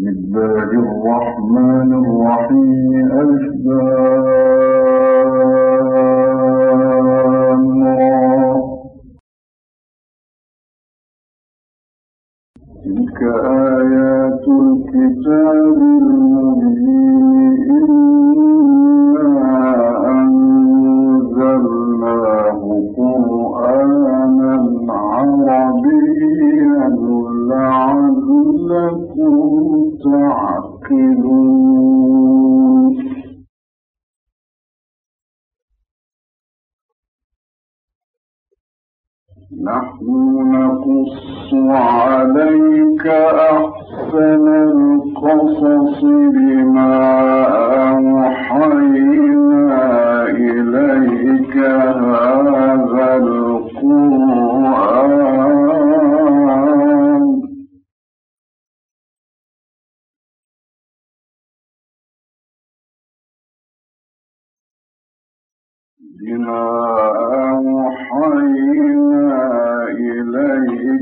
الله الرحمن الرحيم. أشباه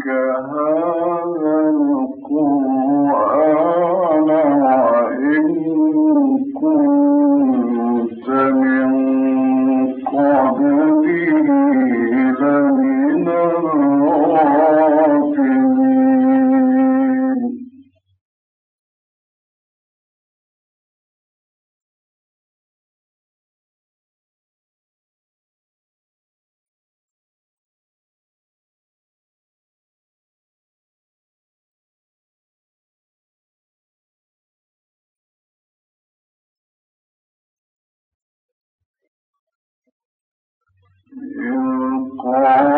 girl Oh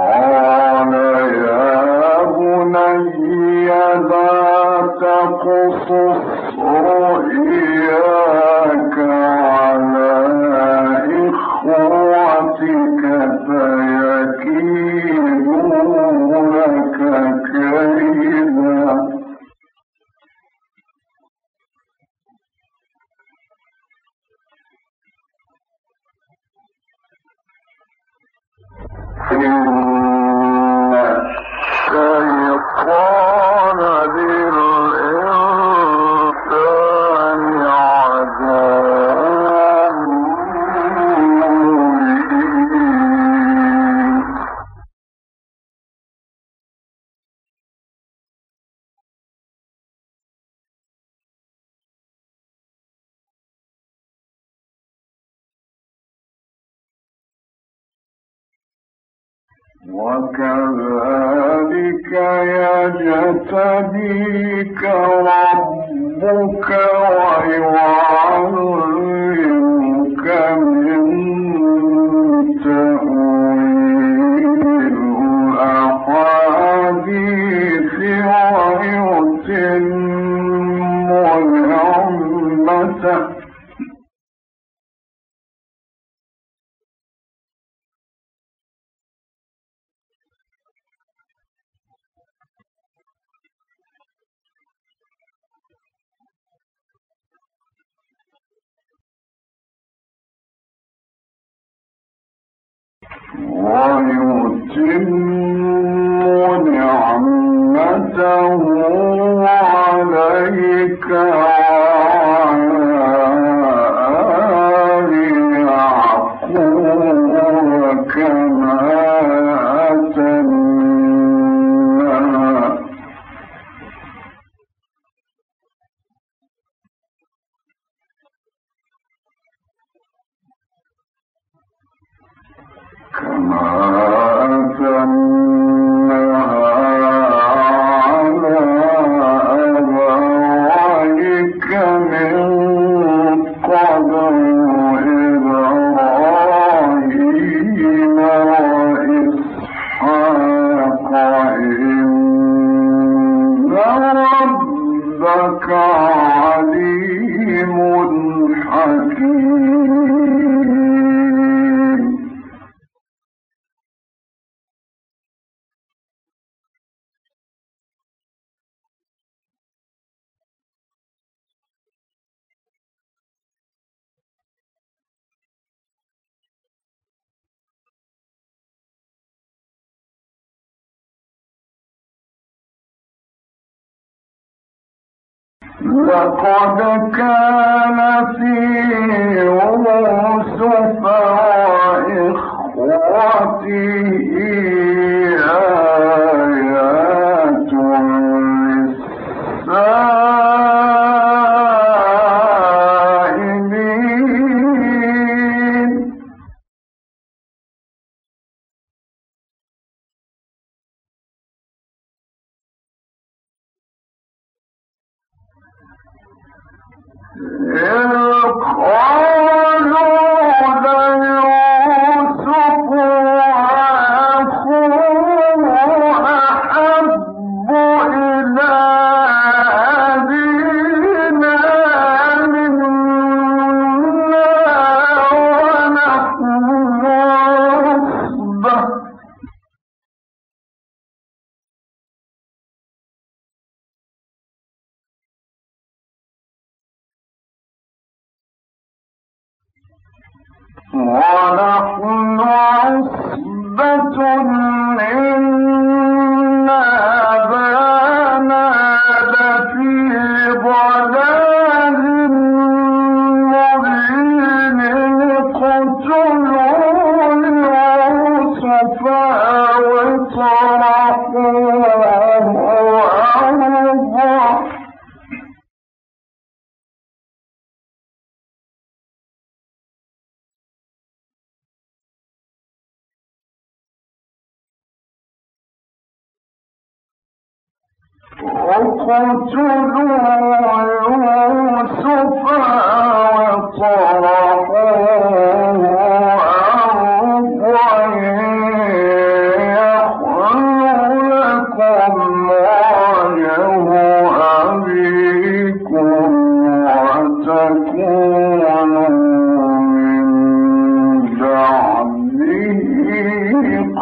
all وكذلك يجتبيك ربك ويعلمك من تأويل الأحاديث ويتم نعمته عليك لقد كان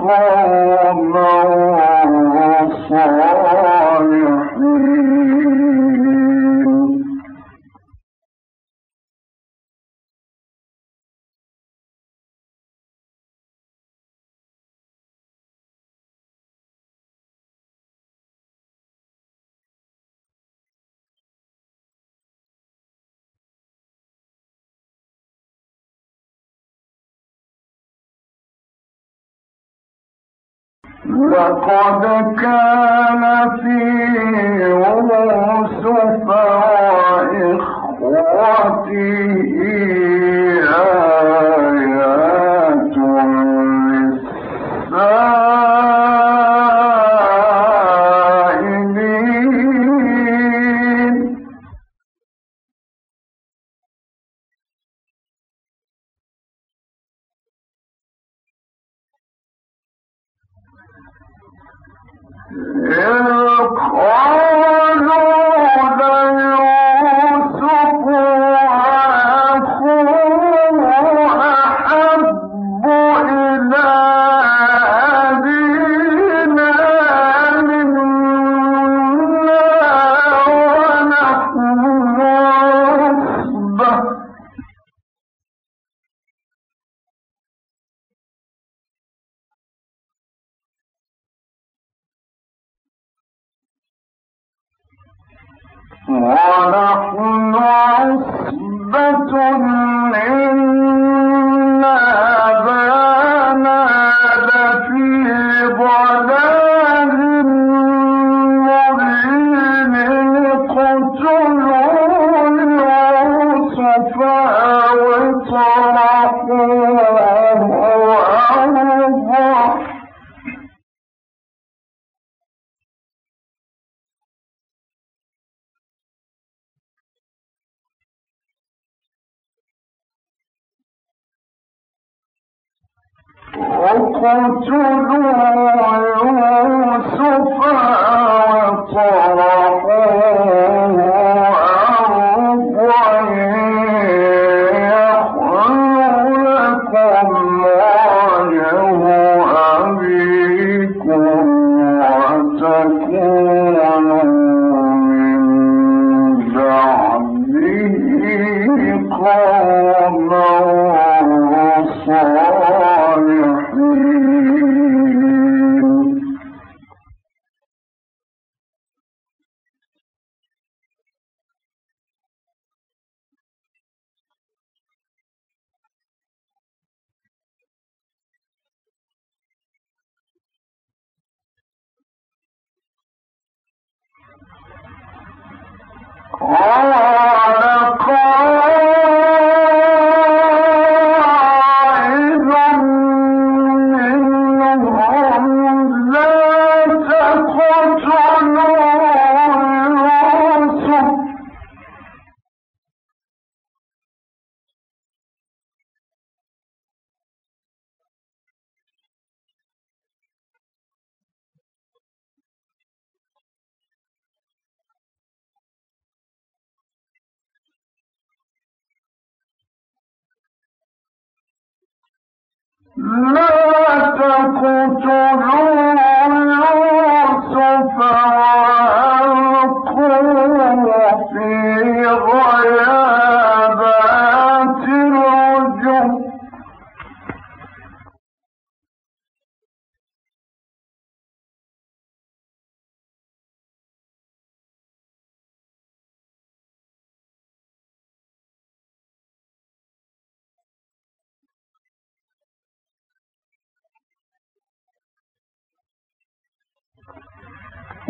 قوما لقد كان في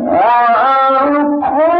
or a cool.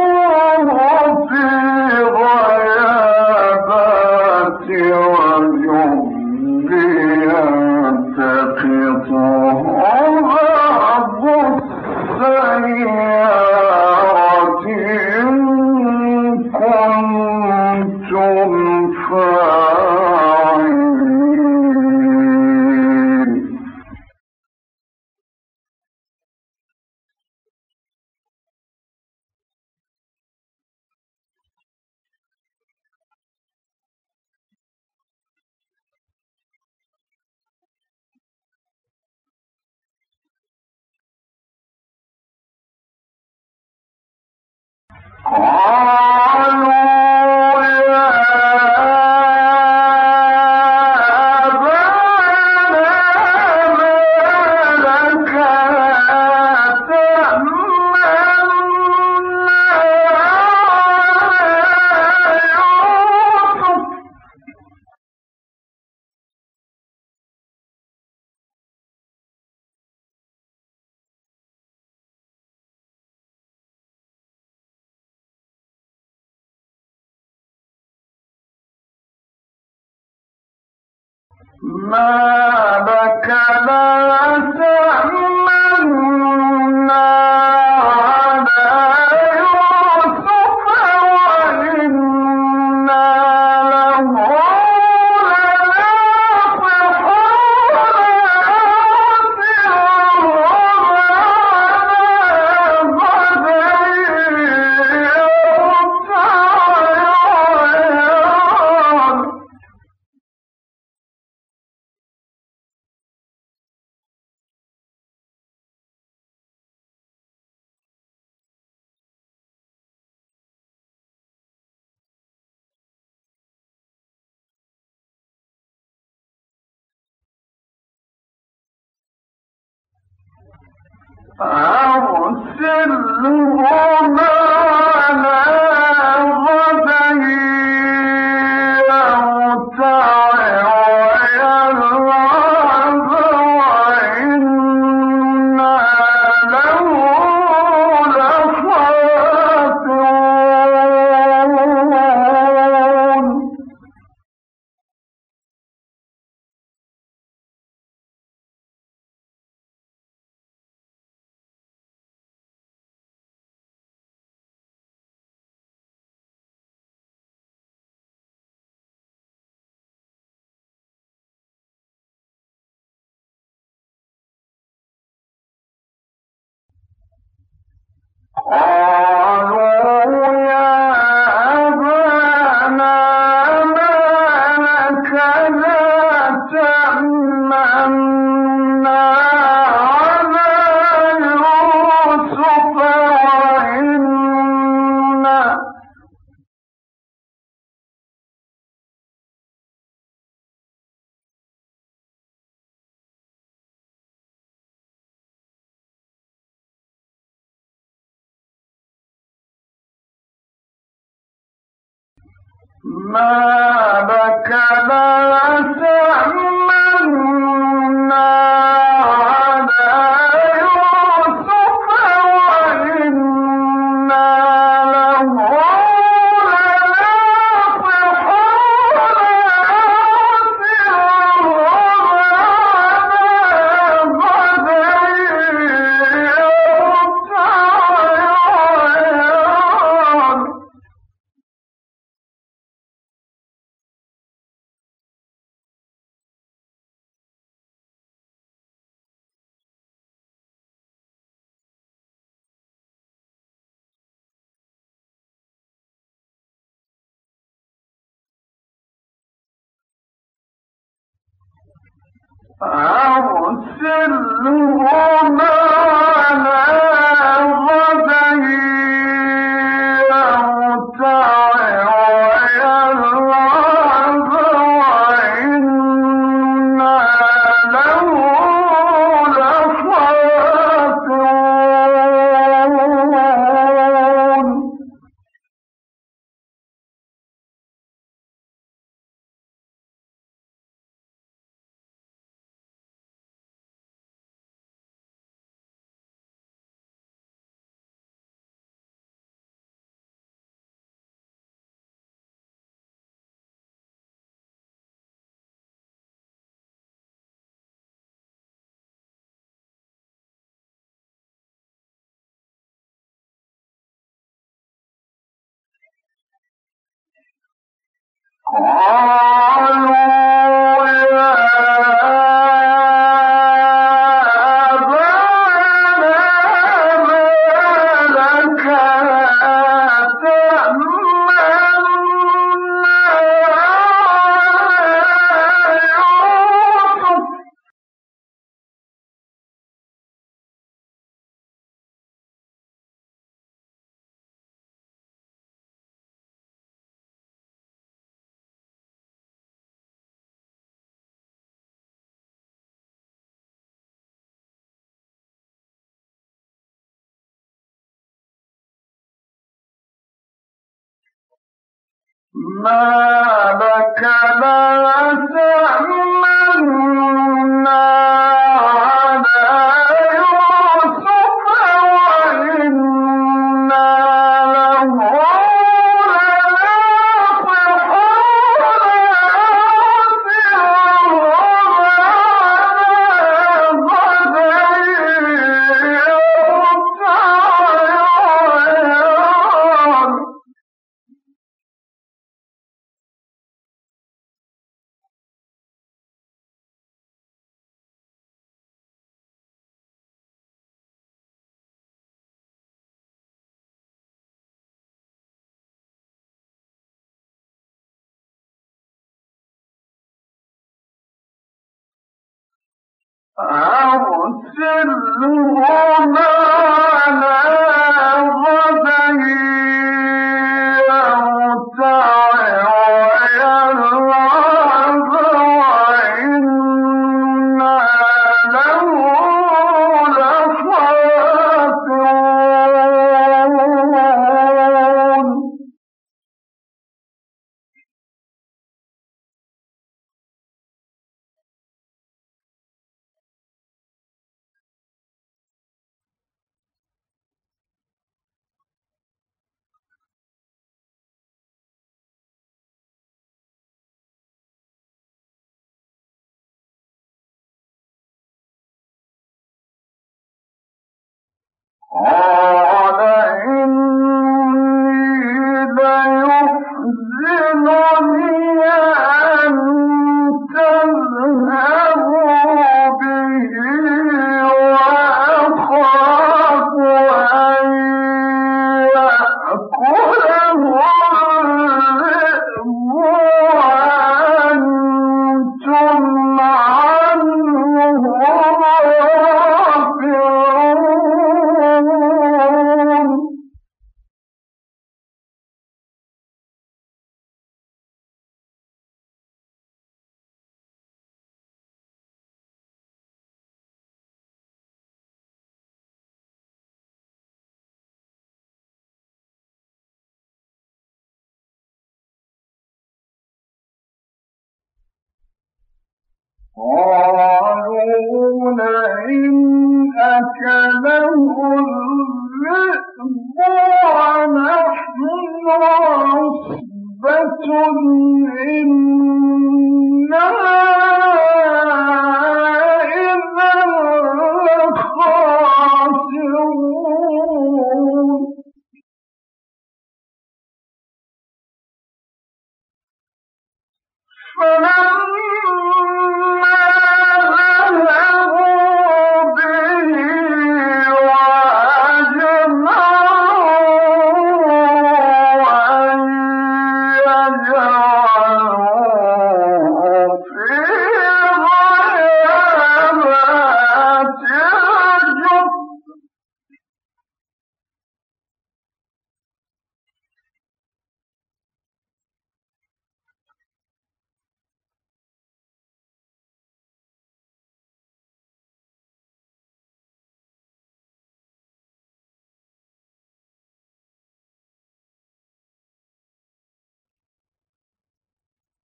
ما بك لا قالوا ما أرسله معنا أرسلهما ما لك لا أرسلهما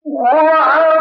وعلى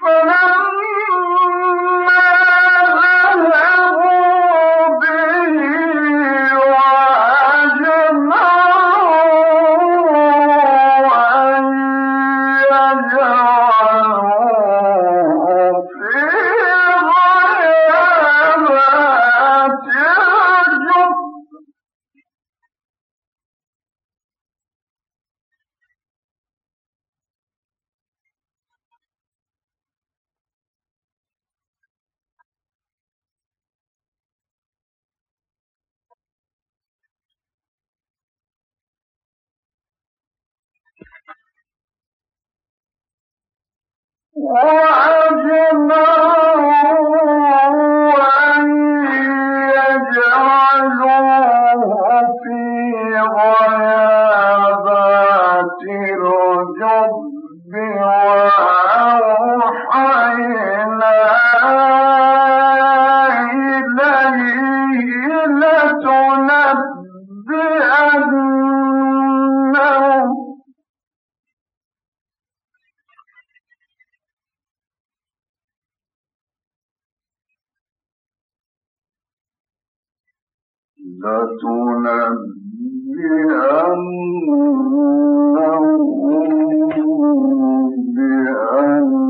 فلما Oh! لتنبئنهم بأن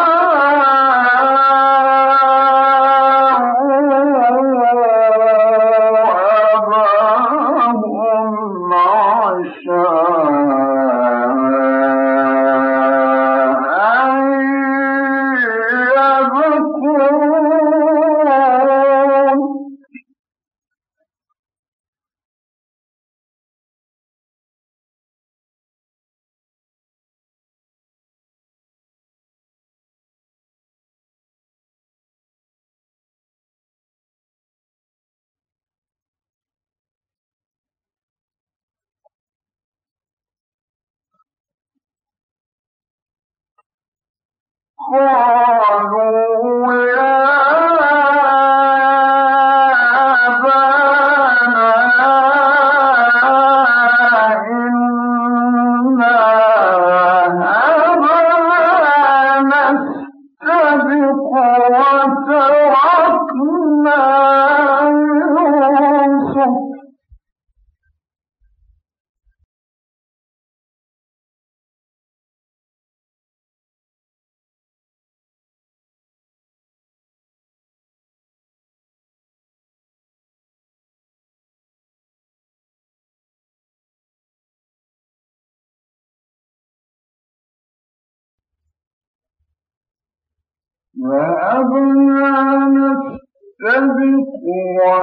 وأبنا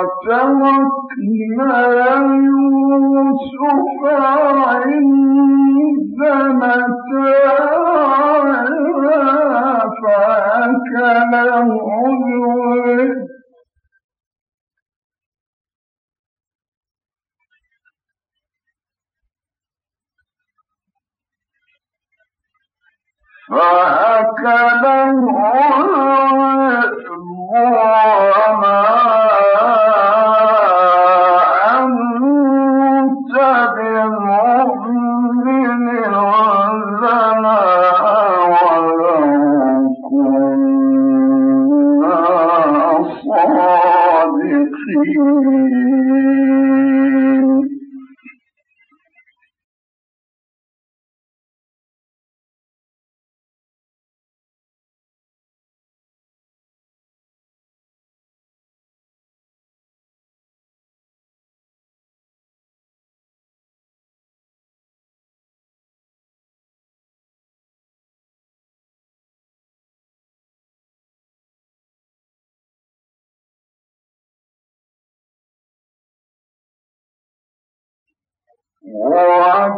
وتركنا يوسف عند متاعنا فأكله الذئب فأكله قال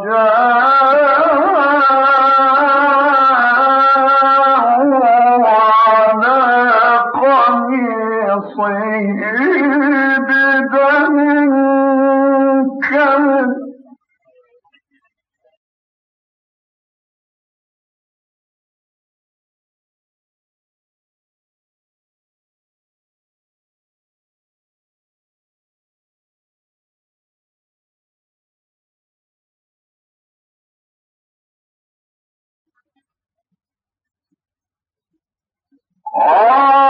Oh!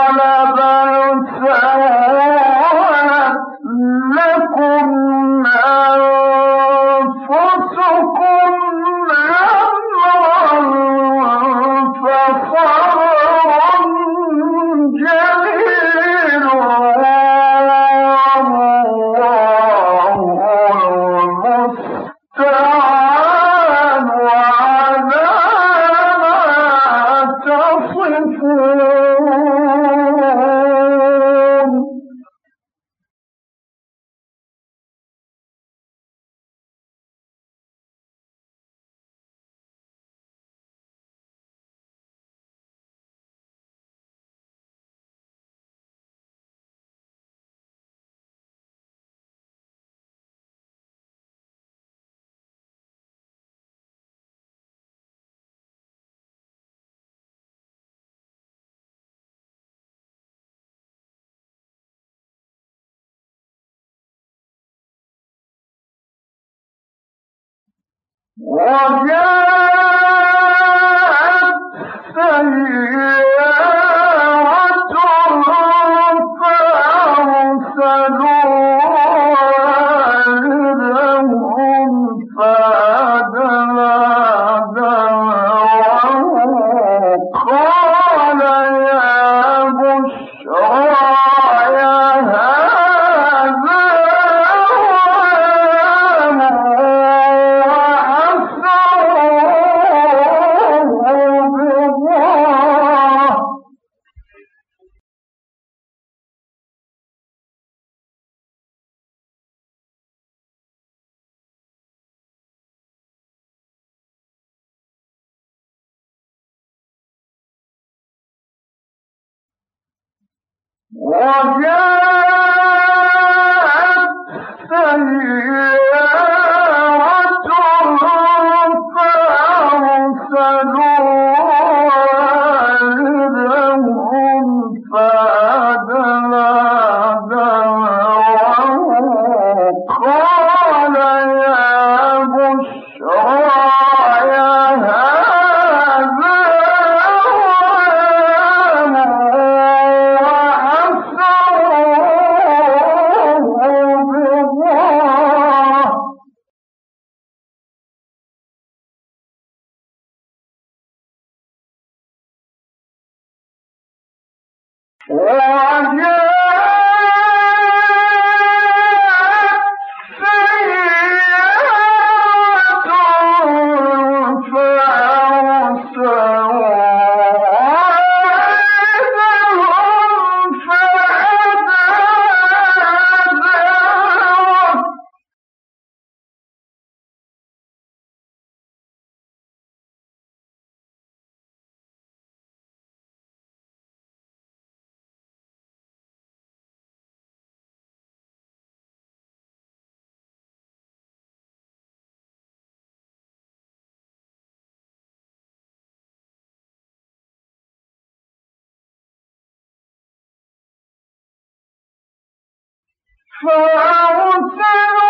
وجاءت Well, فأرسل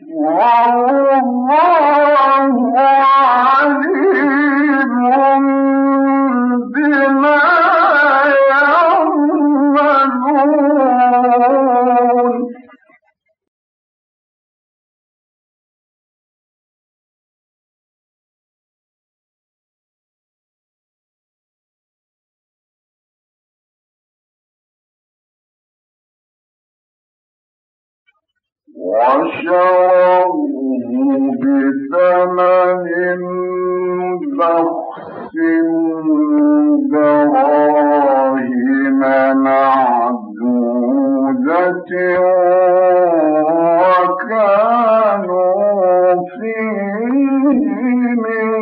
والله عليم وشروه بثمن بخس معدودة وكانوا فيه من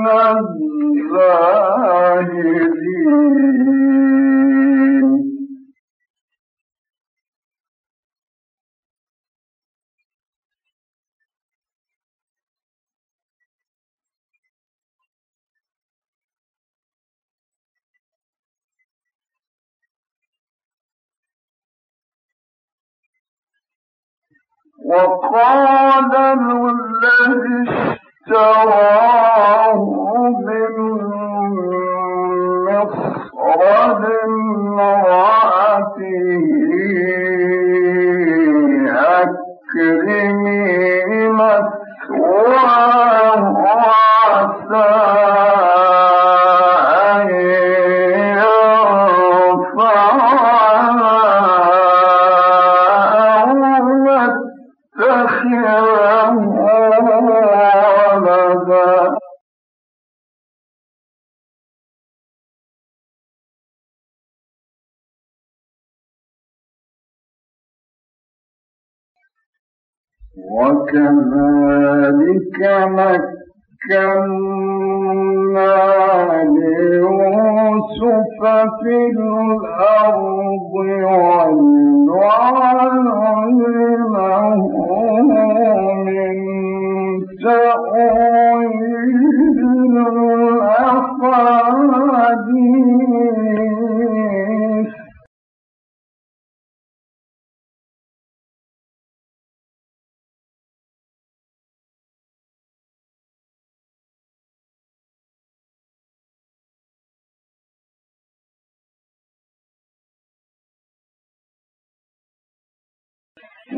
وقال الذي اشتراه من مصر لامرأته أكرمي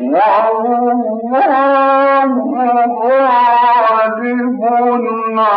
والله غالب ولما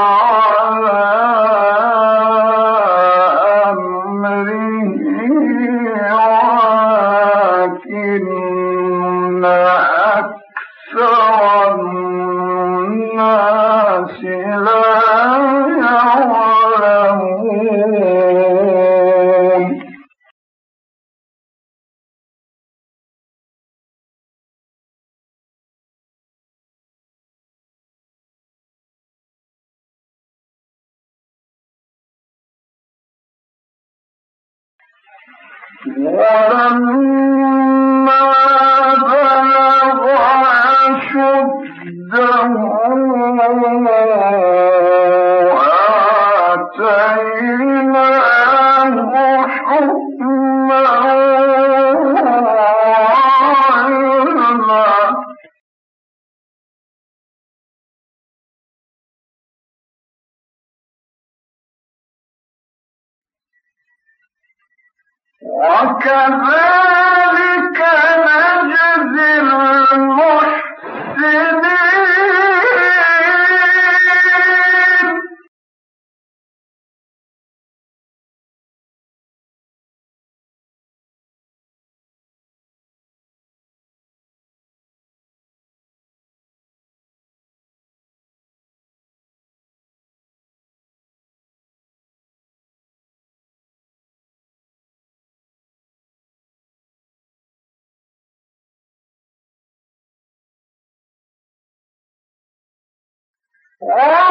وقالت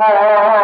Oh,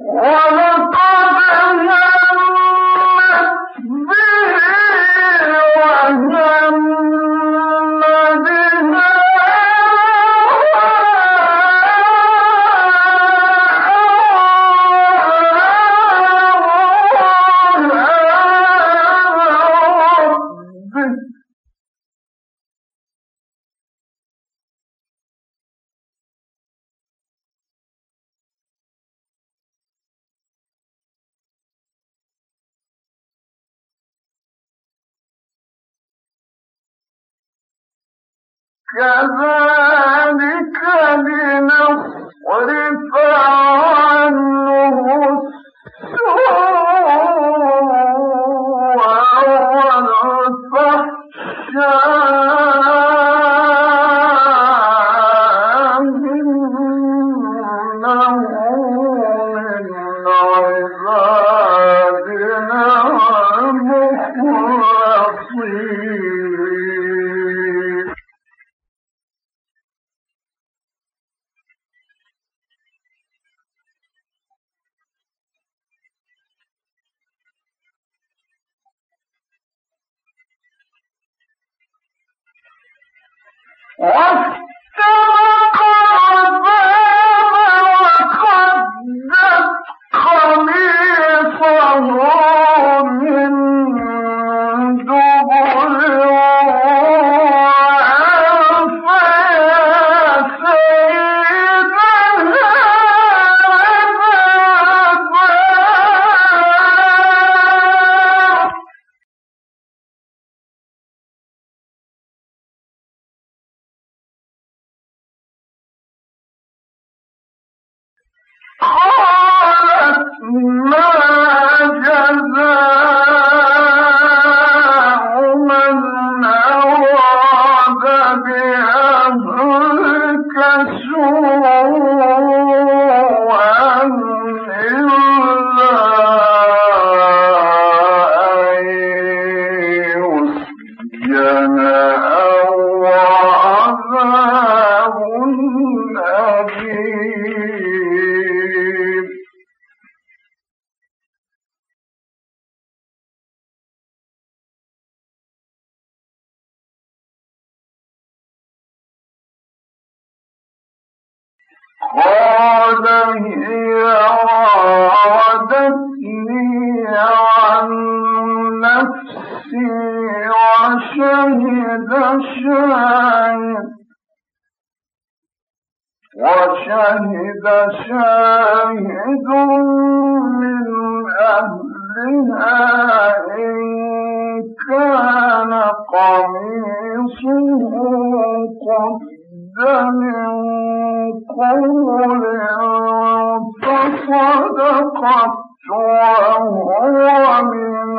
ولقد كذلك ما وشهد شاهد وشهد شاهد من أهلها إن كان قميصه قد من قول فصدقت وهو من